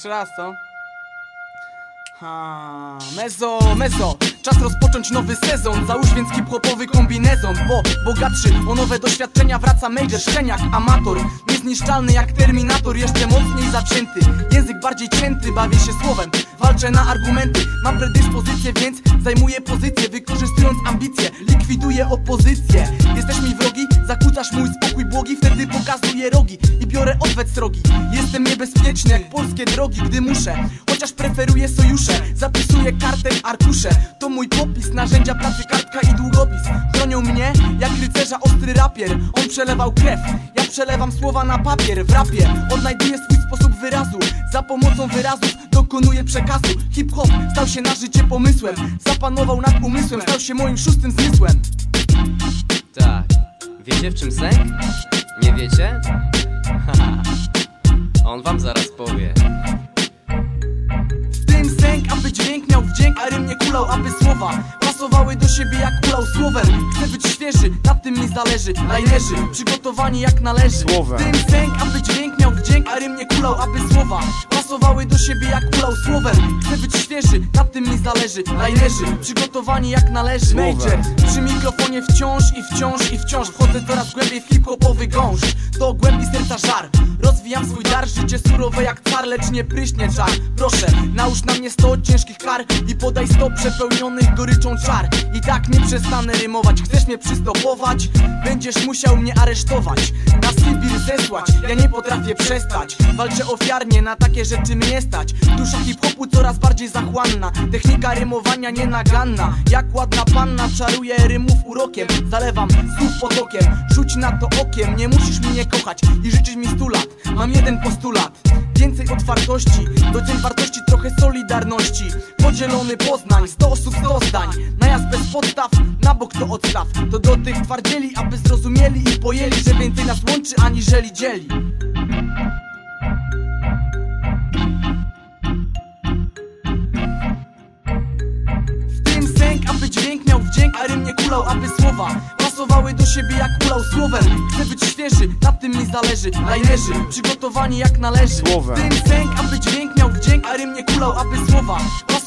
Jeszcze raz to. Ha, mezo, mezo. Czas rozpocząć nowy sezon. Załóż więc hip-hopowy kombinezon Bo bogatszy o nowe doświadczenia wraca Major Szczeniak, amator. Niezniszczalny jak Terminator Jeszcze mocniej zacięty Język bardziej cięty, bawię się słowem. Walczę na argumenty Mam predyspozycję, więc zajmuję pozycję Wykorzystując ambicje, likwiduję opozycję Jesteś mi wrogi, zakłócasz mój spokój błogi Wtedy pokazuję rogi i biorę odwet srogi. Jestem niebezpieczny jak polskie drogi, gdy muszę Chociaż preferuję sojusze. Zapisuję kartę arkusze To mój popis, narzędzia pracy, kartka i długopis Chronią mnie jak rycerza ostry rapier. On przelewał krew, ja przelewam słowa na papier. W rapie odnajduję swój sposób wyrazu Za pomocą wyrazów dokonuję przekazu. Hip-hop stał się na życie pomysłem Zapanował nad umysłem, stał się moim szóstym zmysłem. Wiecie w czym sęk? Nie wiecie? Haha. On wam zaraz powie. W tym sęk, aby dźwięk miał wdzięk, a rym nie kulał, aby słowa pasowały do siebie jak kulał słowem Chcę być świeży, nad tym mi zależy Linerzy, przygotowani jak należy Słowem. W tym sęk, aby dźwięk miał wdzięk, a rym nie kulał, aby słowa pasowały do siebie jak kulał słowem Chcę być świeży, nad tym mi zależy Linerzy, przygotowani jak należy. Major, mikrofonie wciąż i wciąż i wciąż. Wchodzę coraz głębiej w hip-hopowy gąszcz. Do głębi serca żar Rozwijam swój dar, życie surowe jak car Lecz nie pryśnie czar. Proszę, nałóż na mnie sto ciężkich kar I podaj sto przepełnionych goryczą czar. I tak nie przestanę rymować Chcesz mnie przystopować? Będziesz musiał mnie aresztować Na Sybir zesłać. Ja nie potrafię przestać Walczę ofiarnie, na takie rzeczy mnie stać. Dusza hip-hopu coraz bardziej zachłanna Technika rymowania nienaganna. Jak ładna panna czaruje rymów urokiem Zalewam słów potokiem. Rzuć na to okiem, nie musisz mnie kochać I życzyć mi stu lat Mam jeden postulat. Więcej otwartości, doceń wartości trochę solidarności. Podzielony Poznań, 100 osób 100 zdań. Najazd bez podstaw, na bok to odstaw. To do tych twardzieli, aby zrozumieli i pojęli Że więcej nas łączy aniżeli dzieli. W tym sęk, aby dźwięk miał wdzięk, a rym nie kulał, aby słowa pasowały do siebie jak kulał słowem. Chcę być świeży, nad tym mi zależy. Linerzy, przygotowani jak należy. Słowem. Tym sęk, aby dźwięk miał wdzięk, a rym nie kulał, aby słowa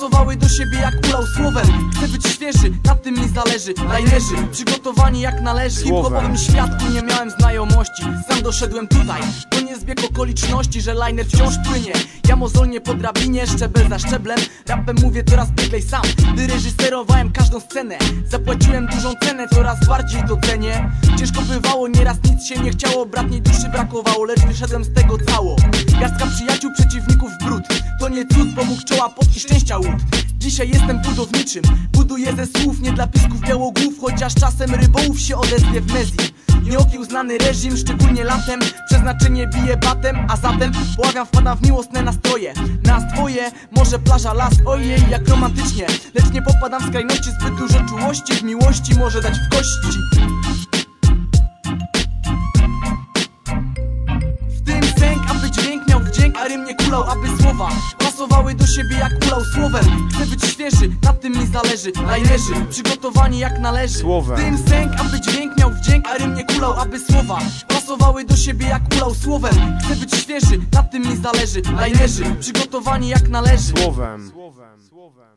pasowały do siebie jak kulał słowem. Chcę być świeży, nad tym mi zależy. Linerzy, przygotowani jak należy. Hip-hopowym świadku nie miałem znajomości. Sam doszedłem tutaj, to nie zbieg okoliczności, że liner wciąż płynie. Ja mozolnie po drabinie, szczebel za szczeblem. Rapem mówię coraz bieglej sam. Gdy reżyserowałem każdą scenę Zapłaciłem dużą cenę, coraz bardziej to cenię. Ciężko bywało, nieraz nic się nie chciało Bratniej duszy brakowało, lecz wyszedłem z tego cało. Garstka przyjaciół, przeciwników brud. To nie cud, pomógł czoła pot i szczęścia łód Dzisiaj jestem budowniczym. Buduję ze słów, nie dla pisków białogłów Chociaż czasem rybołów się odezwie w mezji Nieokiełznany reżim, szczególnie latem. Przeznaczenie bije batem, a zatem Błagam, wpadam w miłosne nastroje. Nas dwoje, może plaża, las, ojej jak romantycznie. Lecz nie popadam w skrajności Zbyt dużo czułości. W miłości może dać w kości. W tym sęk, aby dźwięk miał wdzięk, a rym nie kulał, aby słowa pasowały do siebie jak kulał słowem Chcę być świeży, nad tym mi zależy Linerzy, przygotowani jak należy Słowem. W tym sęk, aby dźwięk miał wdzięk, a rym nie kulał, aby słowa pasowały do siebie jak kulał słowem Chcę być świeży, nad tym mi zależy Linerzy, przygotowani jak należy Słowem. Słowem. Słowem.